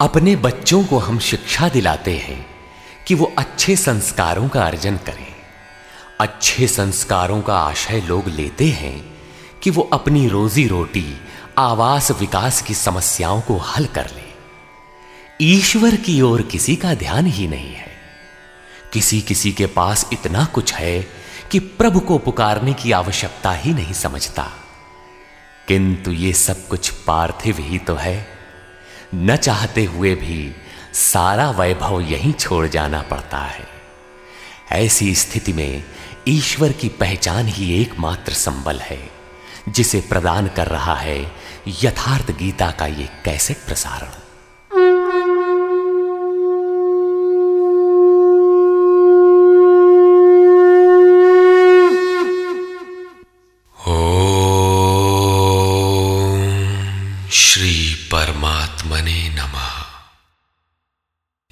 अपने बच्चों को हम शिक्षा दिलाते हैं कि वो अच्छे संस्कारों का अर्जन करें। अच्छे संस्कारों का आशय लोग लेते हैं कि वो अपनी रोजी रोटी, आवास विकास की समस्याओं को हल कर ले। ईश्वर की ओर किसी का ध्यान ही नहीं है। किसी किसी के पास इतना कुछ है कि प्रभु को पुकारने की आवश्यकता ही नहीं समझता। किंतु ये सब कुछ पार्थिव ही तो है। न चाहते हुए भी सारा वैभव यहीं छोड़ जाना पड़ता है। ऐसी स्थिति में ईश्वर की पहचान ही एकमात्र संबल है, जिसे प्रदान कर रहा है यथार्थ गीता का ये कैसे प्रसारण।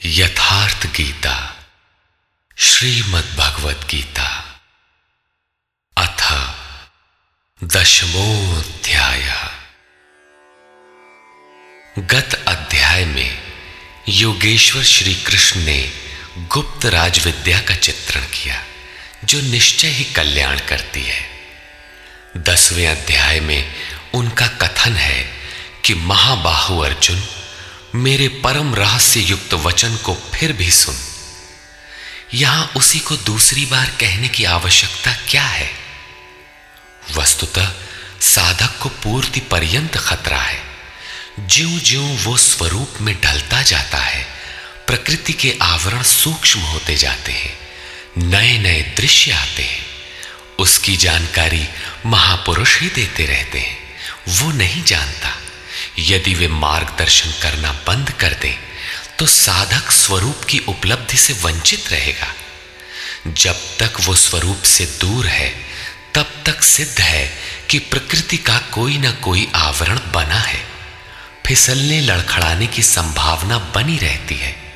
यथार्थ गीता श्रीमद् भगवत गीता अथ दशमोध्याय गत अध्याय में योगेश्वर श्री कृष्ण ने गुप्त राजविद्या का चित्रण किया, जो निश्चय ही कल्याण करती है। दसवें अध्याय में उनका कथन है कि महाबाहु अर्जुन, मेरे परम रहस्य युक्त वचन को फिर भी सुन। यहाँ उसी को दूसरी बार कहने की आवश्यकता क्या है? वस्तुतः साधक को पूर्ति पर्यंत खतरा है। ज्यो ज्यो वो स्वरूप में ढलता जाता है, प्रकृति के आवरण सूक्ष्म होते जाते हैं नए नए दृश्य आते हैं। उसकी जानकारी महापुरुष ही देते रहते हैं, वो नहीं जानता। यदि वे मार्गदर्शन करना बंद कर दे तो साधक स्वरूप की उपलब्धि से वंचित रहेगा। जब तक वो स्वरूप से दूर है, तब तक सिद्ध है कि प्रकृति का कोई ना कोई आवरण बना है। फिसलने, लड़खड़ाने की संभावना बनी रहती है।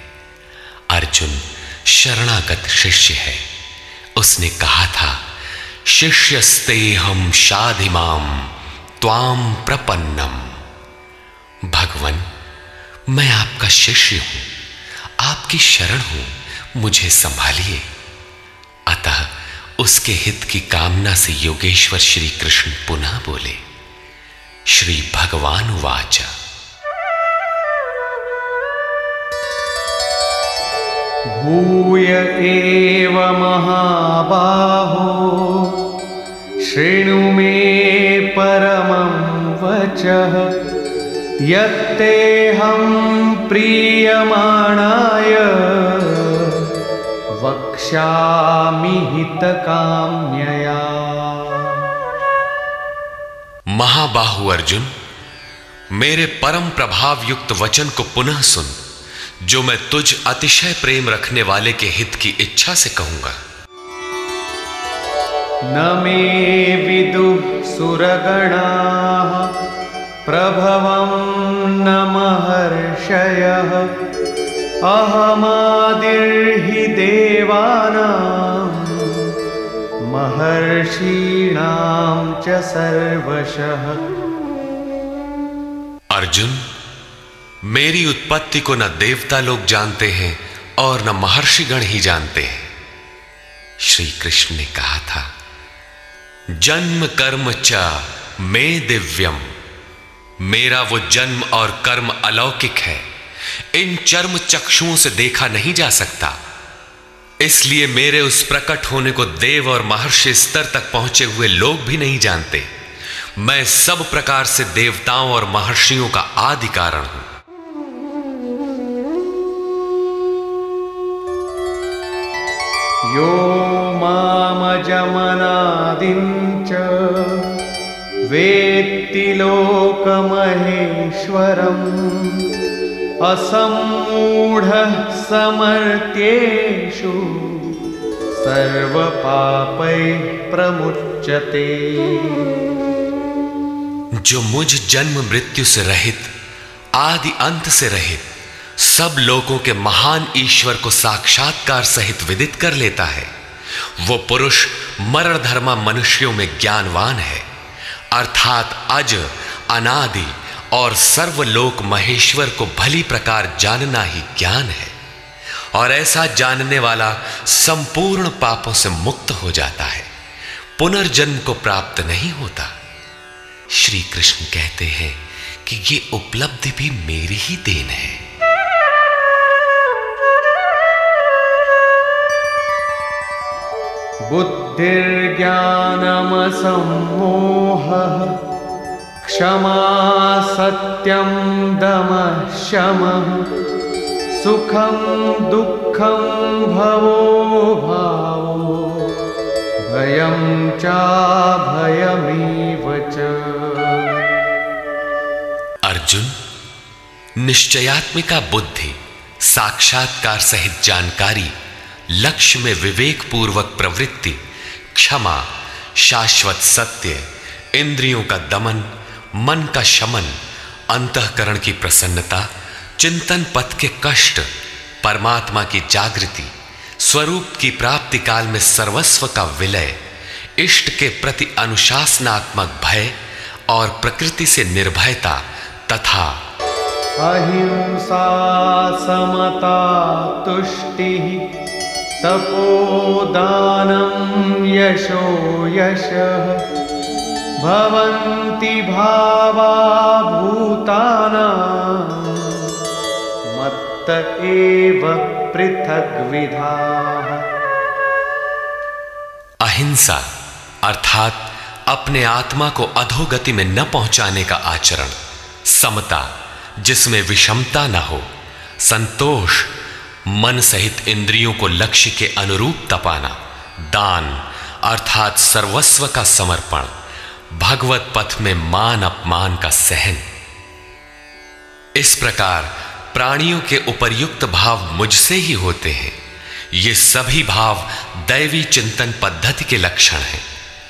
अर्जुन शरणागत शिष्य है। उसने कहा था शिष्यस्ते हम शाधिमाम त्वाम प्रपन्नम। भगवान, मैं आपका शिष्य हूँ। आपकी शरण हूँ। मुझे संभालिए। अतः उसके हित की कामना से योगेश्वर श्री कृष्ण पुनः बोले, श्री भगवान वाच। भूय एव महाबाहो, शृणु मे परमं वचः। यत्तेऽहं प्रीयमाणाय वक्ष्यामि हितकाम्यया। महाबाहु अर्जुन मेरे परम प्रभाव युक्त वचन को पुनः सुन जो मैं तुझ अतिशय प्रेम रखने वाले के हित की इच्छा से कहूँगा। न मे विदु सुरगणा प्रभवं न महर्षयः देवानां, महर्षीणां च सर्वशः। अर्जुन, मेरी उत्पत्ति को न देवता लोग जानते हैं और न महर्षिगण ही जानते हैं। श्री कृष्ण ने कहा था, जन्म कर्म च मे दिव्यम। मेरा वो जन्म और कर्म अलौकिक है। इन चर्म चक्षुओं से देखा नहीं जा सकता। इसलिए मेरे उस प्रकट होने को देव और महर्षि स्तर तक पहुँचे हुए लोग भी नहीं जानते। मैं सब प्रकार से देवताओं और महर्षियों का आदि कारण हूँ। यो मामजमनादिञ्च वेत्ति लोकमहेश्वरम् असम्मूढः समर्त्येषु सर्वपापैः प्रमुच्यते। जो मुझ जन्म मृत्यु से रहित, आदि अंत से रहित, सब लोगों के महान ईश्वर को साक्षात्कार सहित विदित कर लेता है, वो पुरुष मरण धर्मा मनुष्यों में ज्ञानवान है। अर्थात अज, अनादि और सर्वलोक महेश्वर को भली प्रकार जानना ही ज्ञान है। और ऐसा जानने वाला संपूर्ण पापों से मुक्त हो जाता है। पुनर्जन्म को प्राप्त नहीं होता। श्री कृष्ण कहते हैं कि ये उपलब्धि भी मेरी ही देन है। बुद्धिर्ज्ञानमसम्मोहः। क्षमा सत्यं दमः शमः। सुखं दुःखं भवो भावो। भयं चाभयमेव च। अर्जुन, निश्चयात्मिका बुद्धि, साक्षात्कार सहित जानकारी लक्ष्य में विवेक पूर्वक प्रवृत्ति, क्षमा, शाश्वत सत्य, इंद्रियों का दमन, मन का शमन, अंतकरण की प्रसन्नता, चिंतन पथ के कष्ट, परमात्मा की जागृति, स्वरूप की प्राप्ति काल में सर्वस्व का विलय, इष्ट के प्रति अनुशासनात्मक भय और प्रकृति से निर्भयता तथा अहिंसा समता तुष्टिः तपोदानं यशो यशः। भवन्ति भावा भूतानां मत्त एव पृथग्विधाः। अहिंसा, अर्थात अपने आत्मा को अधोगति में न पहुँचाने का आचरण। समता, जिसमें विषमता न हो। संतोष मन सहित इंद्रियों को लक्ष्य के अनुरूप तपाना। दान, अर्थात सर्वस्व का समर्पण। भगवत पथ में मान अपमान का सहन। इस प्रकार प्राणियों के उपर्युक्त भाव मुझसे ही होते हैं। ये सभी भाव दैवी चिंतन पद्धति के लक्षण हैं।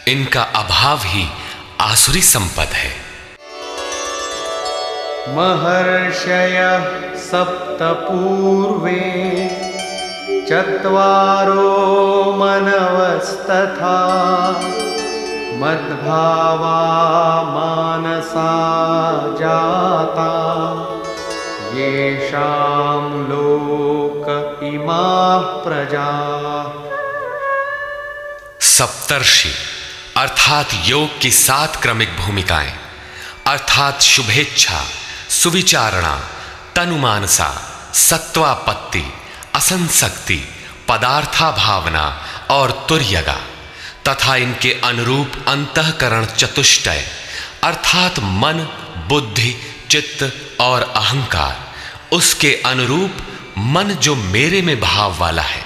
इनका अभाव ही आसुरी संपद है। महर्षयः सप्त पूर्वे चत्वारो मनवस्तथा मद्भावा मानसा जाता। येषां लोक इमाः प्रजाः। सप्तर्षि, अर्थात योग की सात क्रमिक भूमिकाएँ, अर्थात शुभेच्छा सुविचारणा, तनुमानसा, सत्वापत्ति, असंसक्ति पदार्था भावना और तुर्यगा, तथा इनके अनुरूप अंतकरण चतुष्टय, अर्थात मन, बुद्धि, चित्त और अहंकार। उसके अनुरूप मन जो मेरे में भाव वाला है,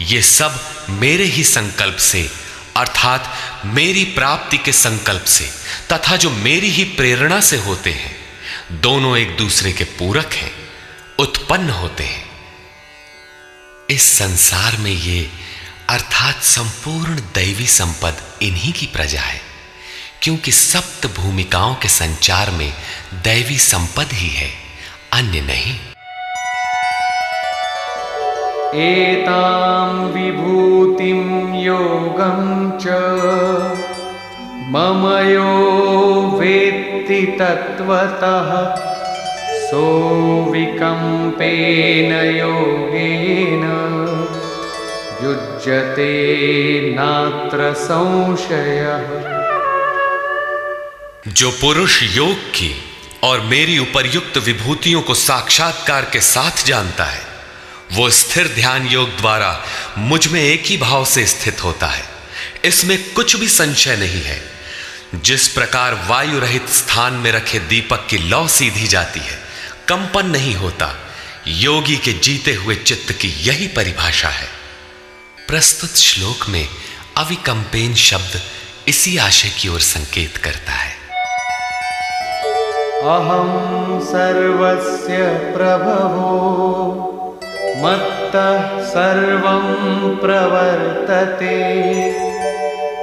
ये सब मेरे ही संकल्प से, अर्थात मेरी प्राप्ति के संकल्प से, तथा जो मेरी ही प्रेरणा से होते हैं दोनों एक दूसरे के पूरक हैं, उत्पन्न होते हैं। इस संसार में ये, अर्थात संपूर्ण दैवी संपद इन्हीं की प्रजा है, क्योंकि सप्त भूमिकाओं के संचार में दैवी संपद ही है, अन्य नहीं। एतां विभूतिं योगं च मम यो वेत्ति तत्त्वतः। सोऽविकम्पेन योगेन युज्यते नात्र संशयः। जो पुरुष योग की और मेरी उपर्युक्त विभूतियों को साक्षात्कार के साथ जानता है, वो स्थिर ध्यान योग द्वारा मुझमें एक ही भाव से स्थित होता है। इसमें कुछ भी संशय नहीं है। जिस प्रकार वायु रहित स्थान में रखे दीपक की लौ सीधी जाती है, कंपन नहीं होता। योगी के जीते हुए चित्त की यही परिभाषा है। प्रस्तुत श्लोक में अविकंपेन शब्द इसी आशय की ओर संकेत करता है। अहम सर्वस्य प्रभवो, मत्तः सर्वं प्रवर्तते।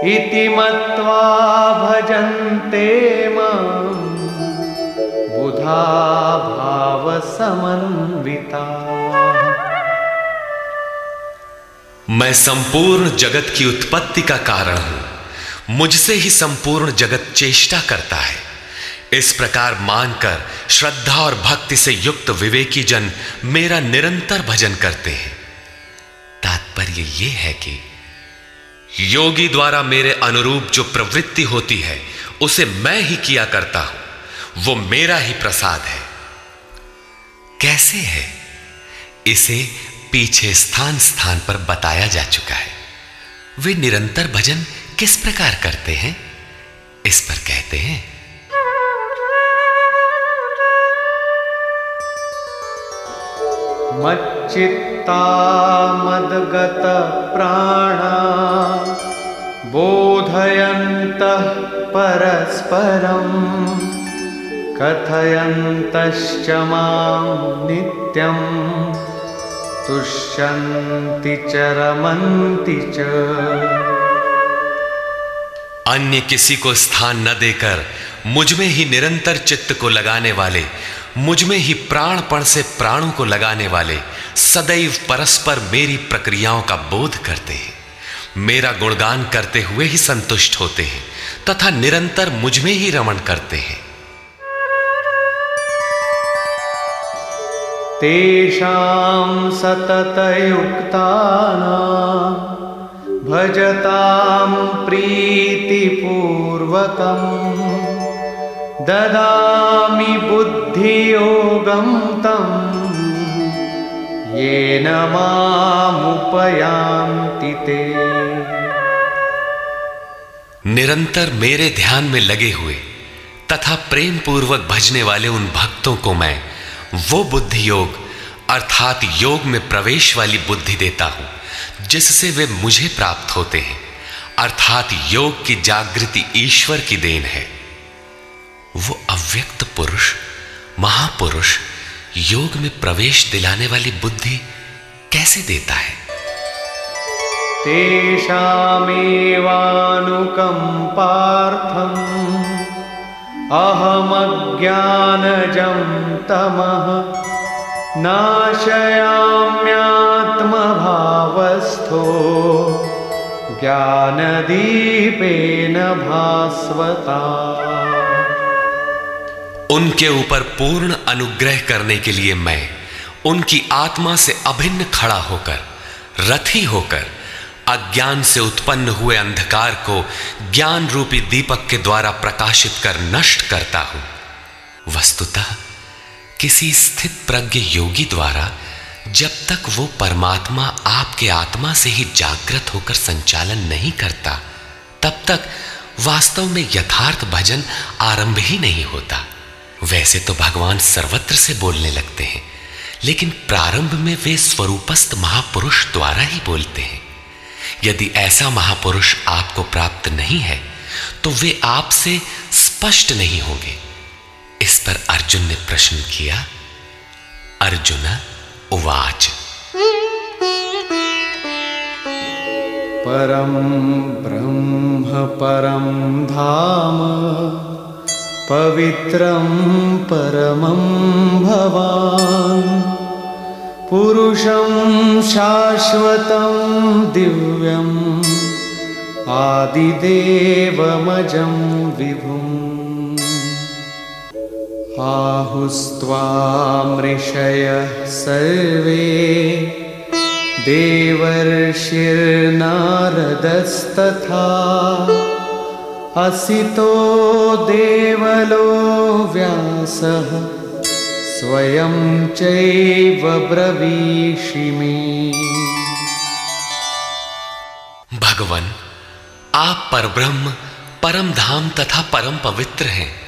इति मत्वा भजन्ते माँ। बुधा भावसमन्विताः। मैं संपूर्ण जगत की उत्पत्ति का कारण हूँ। मुझसे ही संपूर्ण जगत चेष्टा करता है। इस प्रकार मानकर, श्रद्धा और भक्ति से युक्त विवेकी जन मेरा निरंतर भजन करते हैं। तात्पर्य यह है कि योगी द्वारा मेरे अनुरूप जो प्रवृत्ति होती है, उसे मैं ही किया करता हूँ। वो मेरा ही प्रसाद है। कैसे है? इसे पीछे स्थान स्थान पर बताया जा चुका है। वे निरंतर भजन किस प्रकार करते हैं? इस पर कहते हैं मच्चित्ता मदगत प्राणा। बोधयन्तः परस्परम् कथयन्तश्च माँ नित्यं। तुष्यन्ति च रमन्ति च। अन्य किसी को स्थान न देकर मुझमें ही निरंतर चित्त को लगाने वाले मुझमें ही प्राणपण से प्राणों को लगाने वाले सदैव परस्पर मेरी प्रक्रियाओं का बोध करते हैं। मेरा गुणगान करते हुए ही संतुष्ट होते हैं, तथा निरंतर मुझमें ही रमण करते हैं। तेषां सततयुक्तानां भजतां प्रीतिपूर्वकम्। ददामि बुद्धियोगं तं। येन मामुपयान्ति ते। निरंतर मेरे ध्यान में लगे हुए तथा प्रेम पूर्वक भजने वाले उन भक्तों को मैं वो बुद्धि योग अर्थात योग में प्रवेश वाली बुद्धि देता हूँ, जिससे वे मुझे प्राप्त होते हैं, अर्थात योग की जागृति ईश्वर की देन है। वो अव्यक्त पुरुष, महापुरुष, योग में प्रवेश दिलाने वाली बुद्धि कैसे देता है? अहमज्ञान जम तमः नाशयाम्यात्मभावस्थो ज्ञानदीपेन भास्वता। उनके ऊपर पूर्ण अनुग्रह करने के लिए मैं उनकी आत्मा से अभिन्न खड़ा होकर, रथी होकर, अज्ञान से उत्पन्न हुए अंधकार को ज्ञान रूपी दीपक के द्वारा प्रकाशित कर नष्ट करता हूँ। वस्तुतः किसी स्थित प्रज्ञ योगी द्वारा जब तक वो परमात्मा आपके आत्मा से ही जागृत होकर संचालन नहीं करता, तब तक वास्तव में यथार्थ भजन आरंभ ही नहीं होता। वैसे तो भगवान सर्वत्र से बोलने लगते हैं, लेकिन प्रारंभ में वे स्वरूपस्थ महापुरुष द्वारा ही बोलते हैं। यदि ऐसा महापुरुष आपको प्राप्त नहीं है तो वे आपसे स्पष्ट नहीं होंगे। इस पर अर्जुन ने प्रश्न किया, अर्जुन, उवाच। परम ब्रह्म परम धाम। पवित्रं परमं भवान्। पुरुषं शाश्वतं दिव्यम् आदिदेवमजं विभुम्। आहुस्त्वामृषयः सर्वे देवर्षिर्नारदस्तथा असितो देवलो व्यासः, स्वयं चैव ब्रवीषि मे। भगवान, आप परब्रह्म परम धाम तथा परम पवित्र हैं,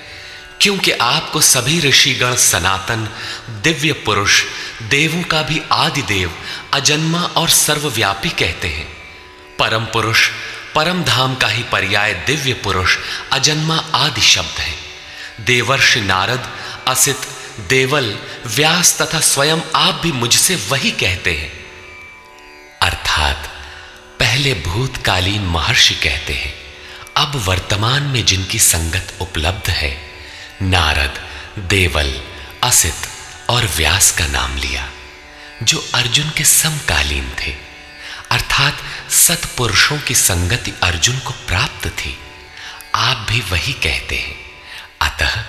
क्योंकि आपको सभी ऋषिगण सनातन, दिव्य पुरुष, देवों का भी आदि देव अजन्मा और सर्वव्यापी कहते हैं। परम पुरुष परम धाम का ही पर्याय दिव्य पुरुष अजन्मा आदि शब्द है। देवर्षि नारद, असित, देवल, व्यास तथा स्वयं आप भी मुझसे वही कहते हैं। अर्थात, पहले भूतकालीन महर्षि कहते हैं, अब वर्तमान में जिनकी संगत उपलब्ध है, नारद, देवल, असित और व्यास का नाम लिया, जो अर्जुन के समकालीन थे। अर्थात सत्पुरुषों की संगति अर्जुन को प्राप्त थी। आप भी वही कहते हैं। अतः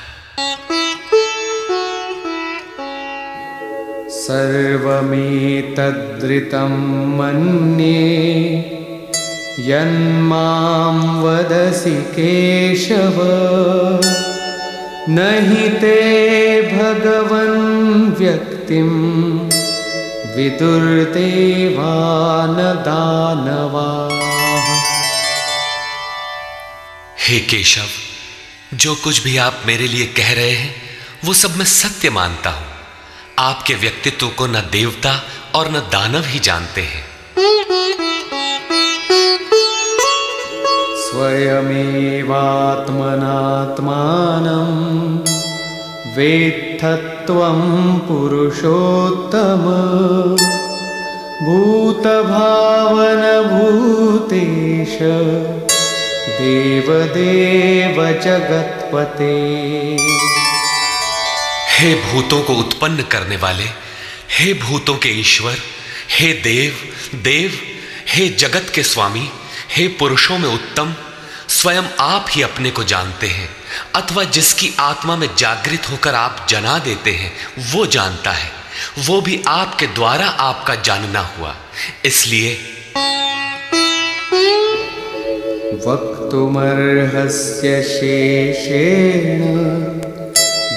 सर्वमेतद्रितं मन्ये यन्मां यदसी केशव। नहि ते भगवन् व्यक्तिम्। विदुर्देवान दानवा हे केशव जो कुछ भी आप मेरे लिए कह रहे हैं वो सब मैं सत्य मानता हूँ। आपके व्यक्तित्व को न देवता और न दानव ही जानते हैं। स्वयमेवात्मनात्मानं वेत्थत्वं पुरुषोत्तम। भूतभावनभूतेश। देवदेव जगत्पते। हे भूतों को उत्पन्न करने वाले, हे भूतों के ईश्वर, हे देव देव, हे जगत के स्वामी, हे पुरुषों में उत्तम, स्वयं आप ही अपने को जानते हैं। अथवा जिसकी आत्मा में जागृत होकर आप जना देते हैं, वो जानता है। वो भी आपके द्वारा आपका जानना हुआ। इसलिए वक्तुमर्हस्य शेषेण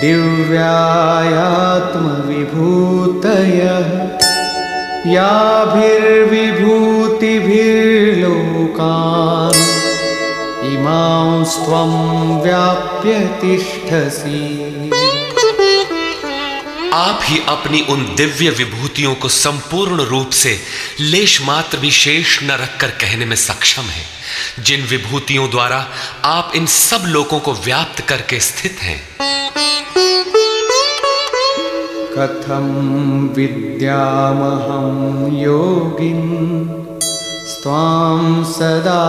दिव्यायात्मविभूतयः याभिर्विभूतिभिर्लोकान् व्याप्य तिष्ठसि। आप ही अपनी उन दिव्य विभूतियों को संपूर्ण रूप से लेश मात्र भी शेष न रखकर कहने में सक्षम है। जिन विभूतियों द्वारा आप इन सब लोगों को व्याप्त करके स्थित हैं। कथम विद्यामहं योगिन् स्वां सदा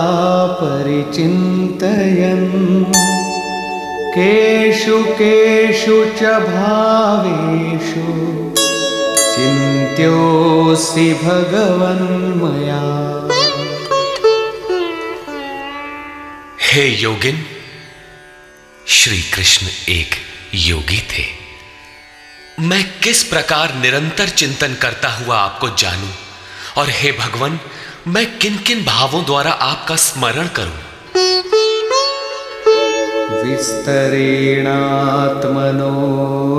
परिचिन्तयन्। केषु केषु च भावेषु चिन्त्योऽसि भगवन्मया हे योगिन श्री कृष्ण एक योगी थे। मैं किस प्रकार निरंतर चिंतन करता हुआ आपको जानूं? और हे भगवान मैं किन किन भावों द्वारा आपका स्मरण करूँ? विस्तरेणात्मनो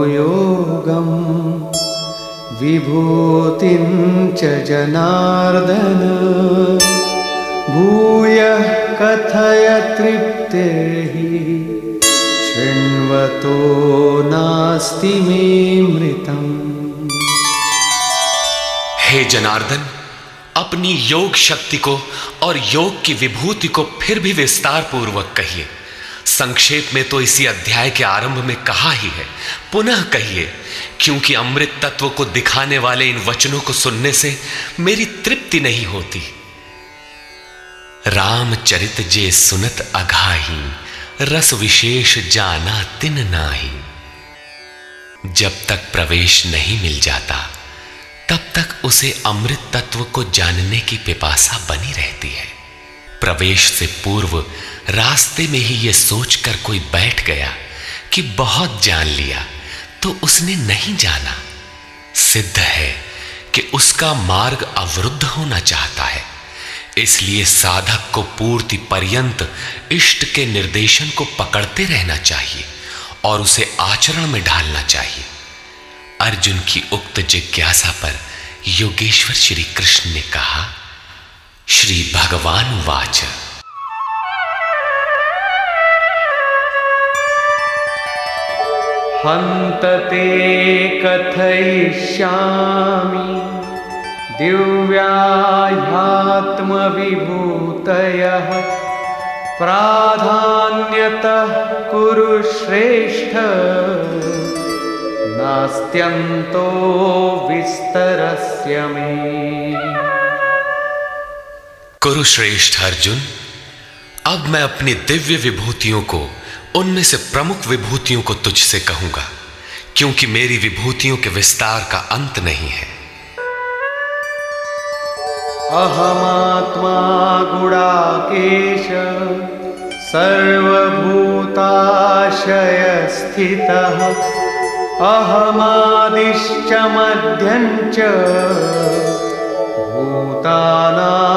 योगं विभूतिं च जनार्दन। भूयः कथय तृप्ते शृण्वतो नास्ति मे मृतम्। हे जनार्दन अपनी योग शक्ति को और योग की विभूति को फिर भी विस्तार पूर्वक कहिए। संक्षेप में तो इसी अध्याय के आरंभ में कहा ही है। पुनः कहिए, क्योंकि अमृत तत्व को दिखाने वाले इन वचनों को सुनने से मेरी तृप्ति नहीं होती। रामचरित जे सुनत अघाही, रस विशेष जाना तिन नाही। जब तक प्रवेश नहीं मिल जाता तब तक उसे अमृत तत्व को जानने की पिपासा बनी रहती है। प्रवेश से पूर्व रास्ते में ही यह सोचकर कोई बैठ गया कि बहुत जान लिया तो उसने नहीं जाना। सिद्ध है कि उसका मार्ग अवरुद्ध होना चाहता है, इसलिए साधक को पूर्ति पर्यंत इष्ट के निर्देशन को पकड़ते रहना चाहिए और उसे आचरण में ढालना चाहिए। अर्जुन की उक्त जिज्ञासा पर योगेश्वर श्री कृष्ण ने कहा, श्री भगवान वाच। हन्त ते कथयिष्यामि दिव्याह्यात्मविभूतयः प्राधान्यतः कुरु श्रेष्ठ। नास्त्यन्तो विस्तरस्य मे। कुरुश्रेष्ठ अर्जुन अब मैं अपनी दिव्य विभूतियों को उनमें से प्रमुख विभूतियों को तुझसे कहूँगा क्योंकि मेरी विभूतियों के विस्तार का अंत नहीं है। अहमात्मा गुडाकेश सर्वभूताशयस्थितः। अहमादिशेषसङ्ख्योऽहम् आदिश्च मध्यं च भूतानामन्त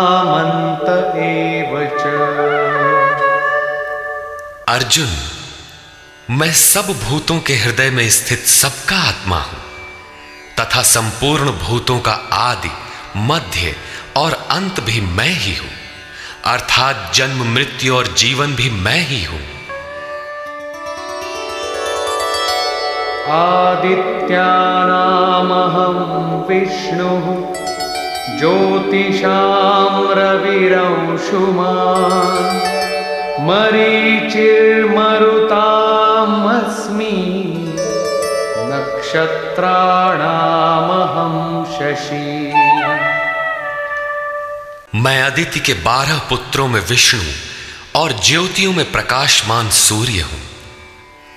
एव च। अर्जुन, मैं सब भूतों के हृदय में स्थित सबका आत्मा हूँ, तथा संपूर्ण भूतों का आदि, मध्य और अंत भी मैं ही हूँ, अर्थात जन्म, मृत्यु और जीवन भी मैं ही हूँ। आदित्यानामहं विष्णुः ज्योतिषां रविरंशुमान् मरीचिर्मरुतामस्मि नक्षत्राणामहं शशि। मैं अदिति के बारह पुत्रों में विष्णु और ज्योतियों में प्रकाशमान सूर्य हूँ।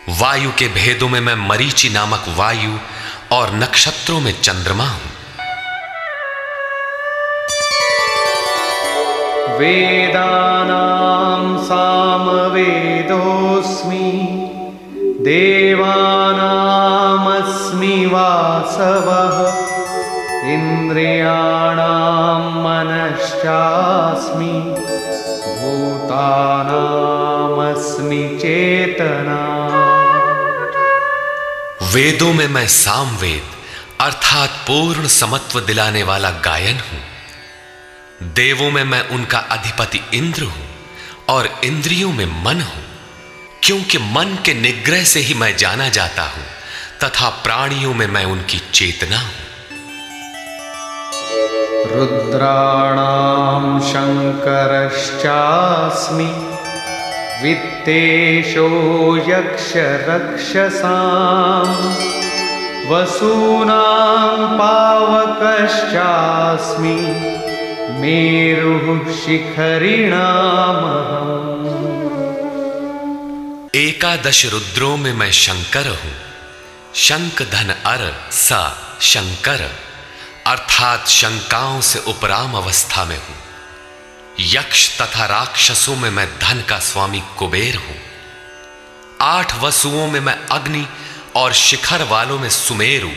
वायु के भेदों में मैं मरीचि नामक वायु और नक्षत्रों में चंद्रमा हूँ। वेदानां सामवेदोऽस्मि, देवानामस्मि वासवः, इन्द्रियाणां मनश्चास्मि, भूतानामस्मि चेतना। वेदों में मैं सामवेद, अर्थात पूर्ण समत्व दिलाने वाला गायन हूँ। देवों में मैं उनका अधिपति इंद्र हूँ और इंद्रियों में मन हूँ। क्योंकि मन के निग्रह से ही मैं जाना जाता हूँ, तथा प्राणियों में मैं उनकी चेतना हूँ। रुद्राणाम शङ्करश्चास्मि वित्तेषो यक्षरक्षसां वसूनां पावकश्चास्मि मेरुः शिखरिणामहम्। एकादश रुद्रों में मैं शंकर हूँ। शंक धन अर सा शंकर। अर्थात शंकाओं से उपराम अवस्था में हूँ। यक्ष तथा राक्षसों में मैं धन का स्वामी कुबेर हूँ। आठ वसुओं में मैं अग्नि और शिखर वालों में सुमेरु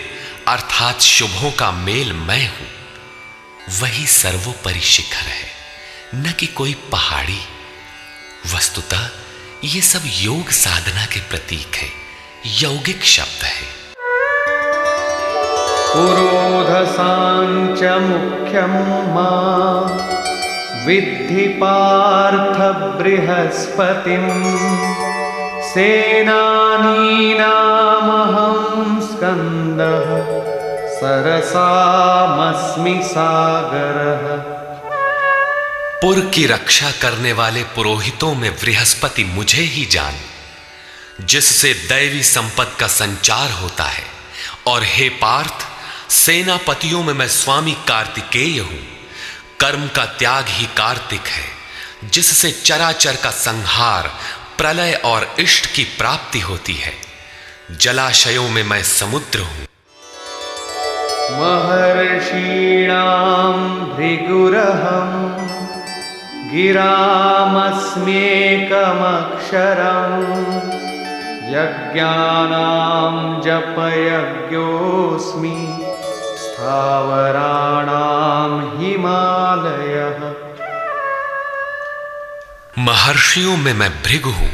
अर्थात शुभों का मेल मैं हूँ। वही सर्वोपरि शिखर है, न कि कोई पहाड़ी। वस्तुतः, ये सब योग साधना के प्रतीक है, यौगिक शब्द है। पुरोधसाञ्च मुख्यं मा। विद्धि पार्थ बृहस्पतिं सेनानीनामहं स्कन्दः सरसामस्मि सागरः। पुर की रक्षा करने वाले पुरोहितों में बृहस्पति मुझे ही जान, जिससे दैवी संपत्ति का संचार होता है। और हे पार्थ, सेनापतियों में मैं स्वामी कार्तिकेय हूँ। कर्म का त्याग ही कार्तिक है, जिससे चराचर का संहार, प्रलय और इष्ट की प्राप्ति होती है। जलाशयों में मैं समुद्र हूँ। महर्षीणां भृगुरहं गिरामस्म्येकमक्षरम् यज्ञानां जपयज्ञोऽस्मि। स्थावराणां हिमालयः। महर्षियों में मैं भृगु हूँ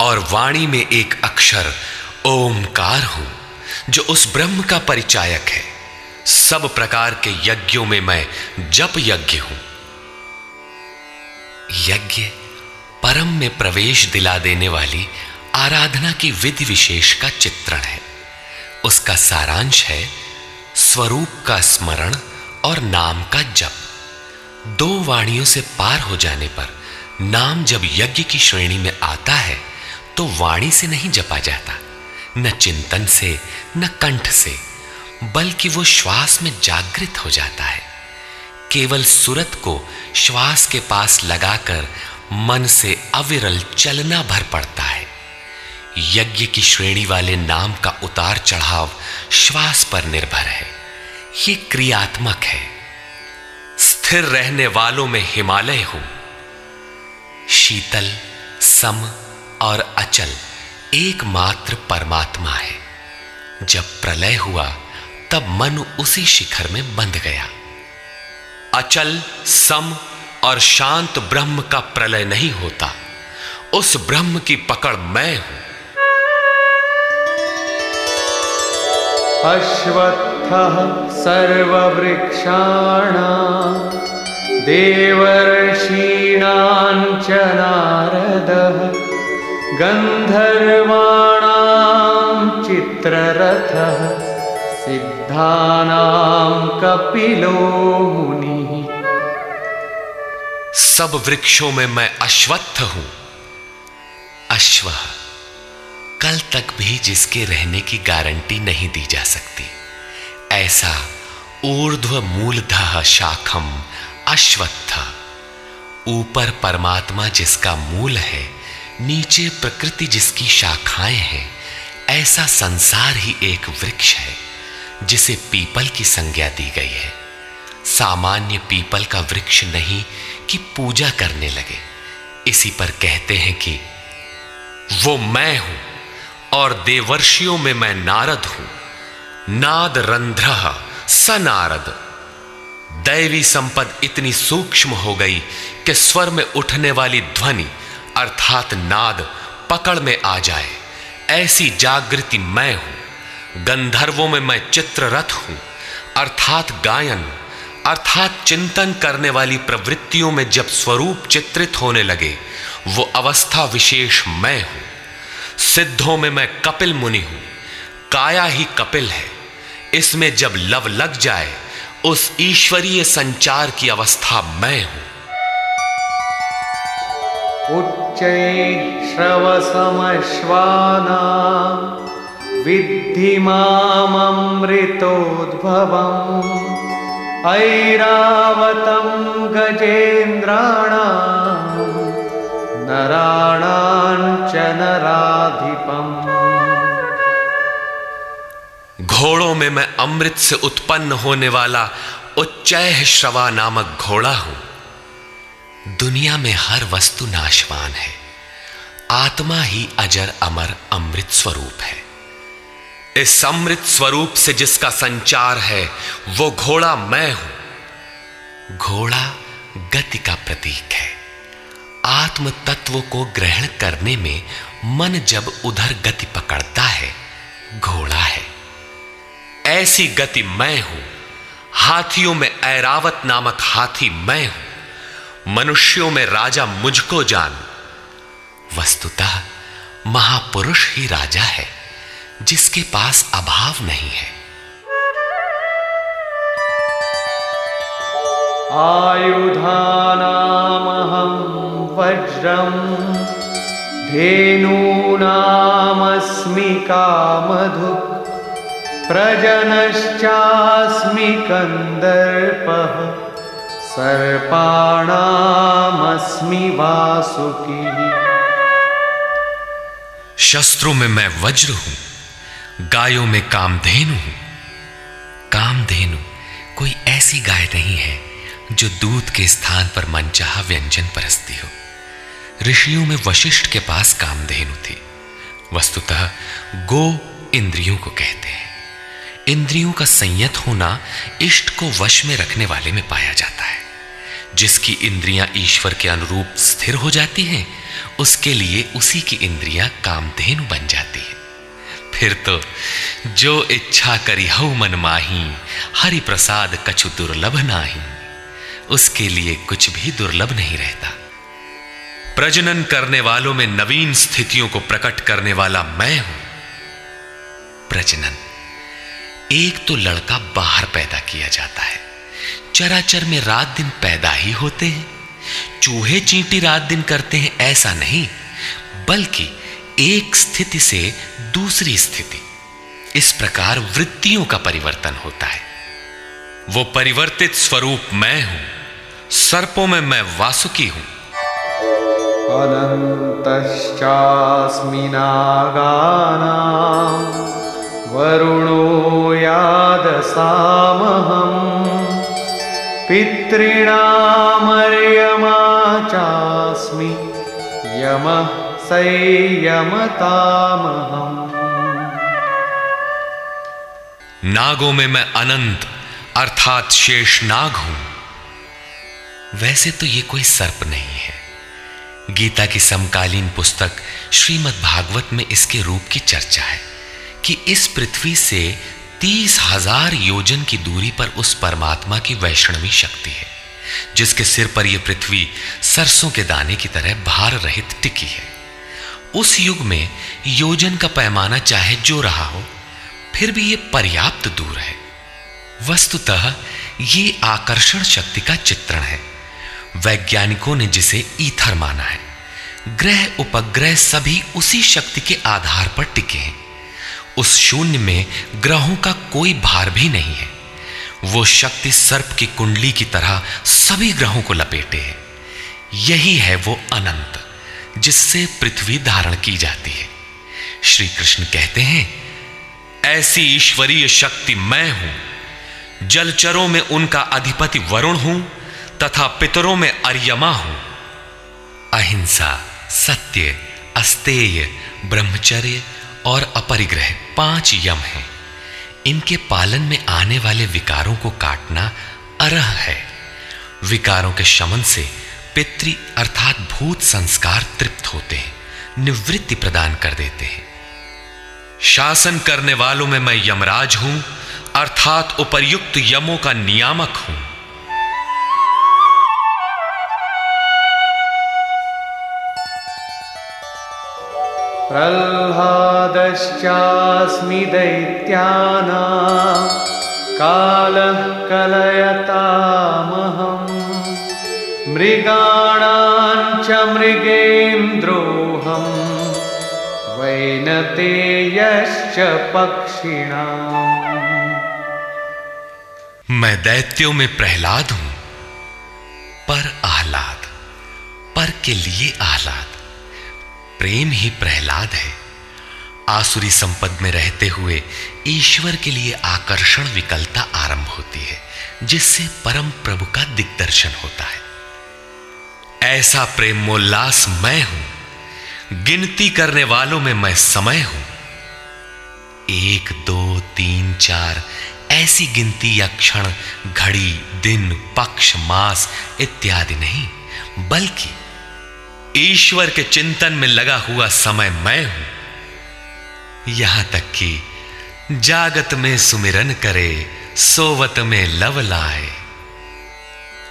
और वाणी में एक अक्षर ओमकार हूँ, जो उस ब्रह्म का परिचायक है। सब प्रकार के यज्ञों में मैं जप यज्ञ हूँ। यज्ञ परम में प्रवेश दिला देने वाली आराधना की विधि विशेष का चित्रण है। उसका सारांश है स्वरूप का स्मरण और नाम का जप। दो वाणियों से पार हो जाने पर नाम जब यज्ञ की श्रेणी में आता है तो वाणी से नहीं जपा जाता। न चिंतन से, न कंठ से, बल्कि वो श्वास में जागृत हो जाता है। केवल सुरत को श्वास के पास लगाकर मन से अविरल चलना भर पड़ता है। यज्ञ की श्रेणी वाले नाम का उतार चढ़ाव श्वास पर निर्भर है। ये क्रियात्मक है। स्थिर रहने वालों में हिमालय हूँ। शीतल, सम और अचल एकमात्र परमात्मा है। जब प्रलय हुआ, तब मन उसी शिखर में बंध गया। अचल, सम और शांत ब्रह्म का प्रलय नहीं होता। उस ब्रह्म की पकड़ मैं हूँ। अश्वत्थः सर्ववृक्षाणां देवर्षीणां च नारदः गन्धर्वाणां चित्ररथः, सिद्धानां कपिलो सब वृक्षों में मैं अश्वत्थ हूँ। अश्व, कल तक भी जिसके रहने की गारंटी नहीं दी जा सकती। ऐसा ऊर्ध्व मूलधः शाखम अश्वत्थ। ऊपर परमात्मा जिसका मूल है, नीचे प्रकृति जिसकी शाखाएँ हैं, ऐसा संसार ही एक वृक्ष है, जिसे पीपल की संज्ञा दी गई है। सामान्य पीपल का वृक्ष नहीं कि पूजा करने लगे। इसी पर कहते हैं कि वो मैं हूँ और देवर्षियों में मैं नारद हूँ। नाद रंध्र स नारद दैवी संपद इतनी सूक्ष्म हो गई कि स्वर में उठने वाली ध्वनि, अर्थात नाद, पकड़ में आ जाए। ऐसी जागृति मैं हूँ, गंधर्वों में मैं चित्ररथ हूँ। अर्थात गायन, अर्थात चिंतन करने वाली प्रवृत्तियों में जब स्वरूप चित्रित होने लगे, वो अवस्था विशेष मैं हूँ। सिद्धों में मैं कपिल मुनि हूँ। काया ही कपिल है। इसमें जब लव लग जाए, उस ईश्वरीय संचार की अवस्था मैं हूँ। उच्चैः विद्धि माममृतोद्भवम्। ऐरावतं गजेन्द्राणां नराणां च नराधिपम्। घोड़ों में मैं अमृत से उत्पन्न होने वाला उच्चैह श्रवा नामक घोड़ा हूँ। दुनिया में हर वस्तु नाशवान है। आत्मा ही अजर अमर अमृत स्वरूप है। इस अमृत स्वरूप से जिसका संचार है, वो घोड़ा मैं हूँ। घोड़ा गति का प्रतीक है। आत्म तत्व को ग्रहण करने में मन जब उधर गति पकड़ता है, घोड़ा है। ऐसी गति मैं हूँ। हाथियों में ऐरावत नामक हाथी मैं हूँ। मनुष्यों में राजा मुझको जान। वस्तुतः महापुरुष ही राजा है, जिसके पास अभाव नहीं है। आयुधानामहं वज्रं, धेनूनामस्मि कामधु प्रजनश्चास्मि कन्दर्पः सर्पाणामस्मि वासुकिः। शस्त्रों में मैं वज्र हूँ, गायों में कामधेनु हूँ। कामधेनु, कोई ऐसी गाय नहीं है जो दूध के स्थान पर मनचाहा व्यंजन परसती हो। ऋषियों में वशिष्ठ के पास कामधेनु थी। वस्तुतः गो इंद्रियों को कहते हैं। इंद्रियों का संयत होना इष्ट को वश में रखने वाले में पाया जाता है। जिसकी इंद्रियाँ ईश्वर के अनुरूप स्थिर हो जाती हैं, उसके लिए उसी की इंद्रियाँ कामधेनु बन जाती है। फिर तो जो इच्छा करी हऊ मन माही हरि प्रसाद कछु दुर्लभ नाही। उसके लिए कुछ भी दुर्लभ नहीं रहता। प्रजनन करने वालों में नवीन स्थितियों को प्रकट करने वाला मैं हूँ। प्रजनन। एक तो लड़का बाहर पैदा किया जाता है। चराचर में रात दिन पैदा ही होते हैं। चूहे चींटी रात दिन करते हैं, ऐसा नहीं, बल्कि एक स्थिति से दूसरी स्थिति। इस प्रकार वृत्तियों का परिवर्तन होता है। वो परिवर्तित स्वरूप मैं हूँ, सर्पों में मैं वासुकी हूँ। अनन्तश्चास्मि नागानां वरुणो यादसामहम् पितॄणामर्यमा चास्मि यमः संयमतामहम्। नागों में मैं अनंत, अर्थात शेष नाग हूँ। वैसे तो ये कोई सर्प नहीं है। गीता की समकालीन पुस्तक श्रीमद् भागवत में इसके रूप की चर्चा है। कि इस पृथ्वी से तीस हज़ार योजन की दूरी पर उस परमात्मा की वैष्णवी शक्ति है, जिसके सिर पर यह पृथ्वी सरसों के दाने की तरह भार रहित टिकी है। उस युग में योजन का पैमाना चाहे जो रहा हो, फिर भी यह पर्याप्त दूर है। वस्तुतः ये आकर्षण शक्ति का चित्रण है। वैज्ञानिकों ने जिसे ईथर माना है, ग्रह उपग्रह सभी उसी शक्ति के आधार पर टिके हैं। उस शून्य में ग्रहों का कोई भार भी नहीं है। वो शक्ति सर्प की कुंडली की तरह सभी ग्रहों को लपेटे है। यही है वो अनंत, जिससे पृथ्वी धारण की जाती है। श्री कृष्ण कहते हैं, ऐसी ईश्वरीय शक्ति मैं हूँ। जलचरों में उनका अधिपति वरुण हूँ तथा पितरों में अर्यमा हूँ। अहिंसा, सत्य, अस्तेय, ब्रह्मचर्य और अपरिग्रह, पाँच यम हैं। इनके पालन में आने वाले विकारों को काटना अरह है। विकारों के शमन से पितृ अर्थात भूत संस्कार तृप्त होते हैं, निवृत्ति प्रदान कर देते हैं। शासन करने वालों में मैं यमराज हूँ, अर्थात उपर्युक्त यमों का नियामक हूँ। प्रह्लादश्चास्मि दैत्याना, कालः कलयतामहम्। च मृगेन्द्रोऽहम्, वैनतेयश्च पक्षिणाम्। मैं दैत्यों में प्रहलाद हूँ, पर आह्लाद, पर के लिए आह्लाद। प्रेम ही प्रहलाद है। आसुरी संपद में रहते हुए ईश्वर के लिए आकर्षण विकलता आरंभ होती है, जिससे परम प्रभु का दिग्दर्शन होता है। ऐसा प्रेमोल्लास मैं हूँ, गिनती करने वालों में मैं समय हूँ। एक, दो, तीन, चार, ऐसी गिनती या क्षण, घड़ी, दिन, पक्ष, मास, इत्यादि नहीं, बल्कि ईश्वर के चिंतन में लगा हुआ समय मैं हूँ। यहाँ तक कि जागत में सुमिरन करे, सोवत में लव लाए।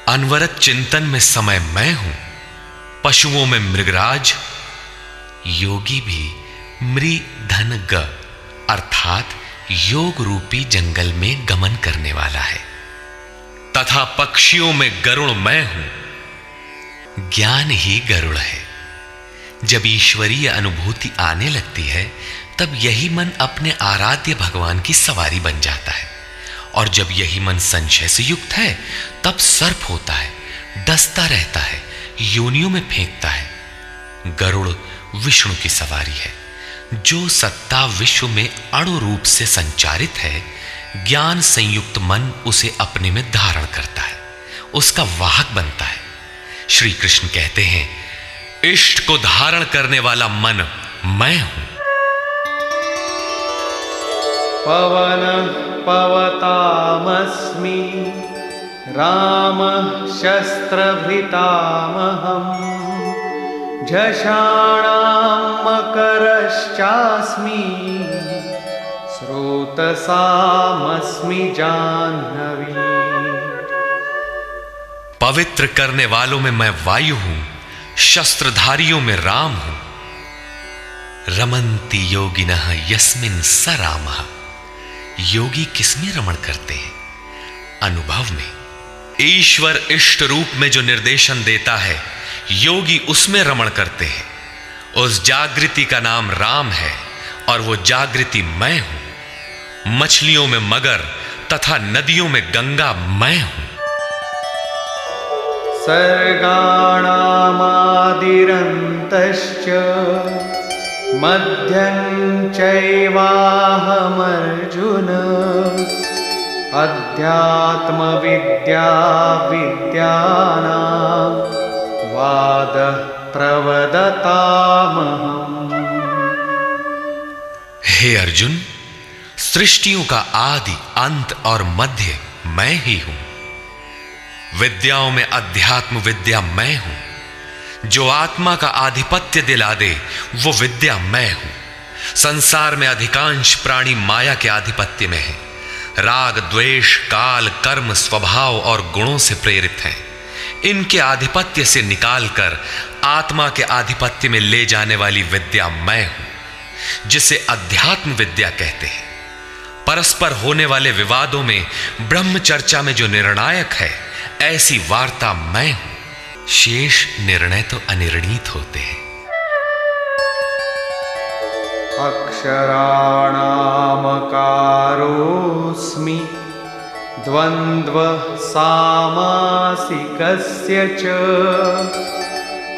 अनवरत चिंतन में समय मैं हूँ। पशुओं में मृगराज, योगी भी मृ धन ग अर्थात योग रूपी जंगल में गमन करने वाला है। तथा पक्षियों में गरुण मैं हूँ। ज्ञान ही गरुड़ है। जब ईश्वरीय अनुभूति आने लगती है, तब यही मन अपने आराध्य भगवान की सवारी बन जाता है। और जब यही मन संशय से युक्त है, तब सर्प होता है, डसता रहता है, योनियों में फेंकता है। गरुड़ विष्णु की सवारी है, जो सत्ता विश्व में अणु रूप से संचारित है, ज्ञान संयुक्त मन उसे अपने में धारण करता है, उसका वाहक बनता है। श्री कृष्ण कहते हैं, इष्ट को धारण करने वाला मन मैं हूँ। पवन पवतामस्मि, रामः शस्त्रभृतामहम्, झषाणां मकरश्चास्मि, स्रोतसामस्मि जाह्नवी। पवित्र करने वालों में मैं वायु हूँ, शस्त्रधारियों में राम हूँ। रमंती योगिन यस्मिन स राम योगी किसमें रमण करते हैं? अनुभव में। ईश्वर इष्ट रूप में जो निर्देशन देता है, योगी उसमें रमण करते हैं। उस जागृति का नाम राम है और वो जागृति मैं हूँ। मछलियों में मगर तथा नदियों में गंगा मैं हूँ। सर्गाणामादिरन्तश्च मध्यं चैवाहमर्जुन अध्यात्मविद्या विद्यानां वादः प्रवदतामहम् हे अर्जुन, सृष्टियों का आदि, अंत और मध्य मैं ही हूँ। विद्याओं में अध्यात्म विद्या मैं हूँ। जो आत्मा का आधिपत्य दिला दे, वो विद्या मैं हूँ। संसार में अधिकांश प्राणी माया के आधिपत्य में है। राग, द्वेष, काल, कर्म, स्वभाव और गुणों से प्रेरित हैं। इनके आधिपत्य से निकालकर आत्मा के आधिपत्य में ले जाने वाली विद्या मैं हूँ, जिसे अध्यात्म विद्या कहते हैं। परस्पर होने वाले विवादों में ब्रह्म चर्चा में जो निर्णायक है ऐसी वार्ता मैं हूँ। शेष निर्णय तो अनिर्णीत होते हैं। अक्षराणामकारोऽस्मि। द्वन्द्वः सामासिकस्य च।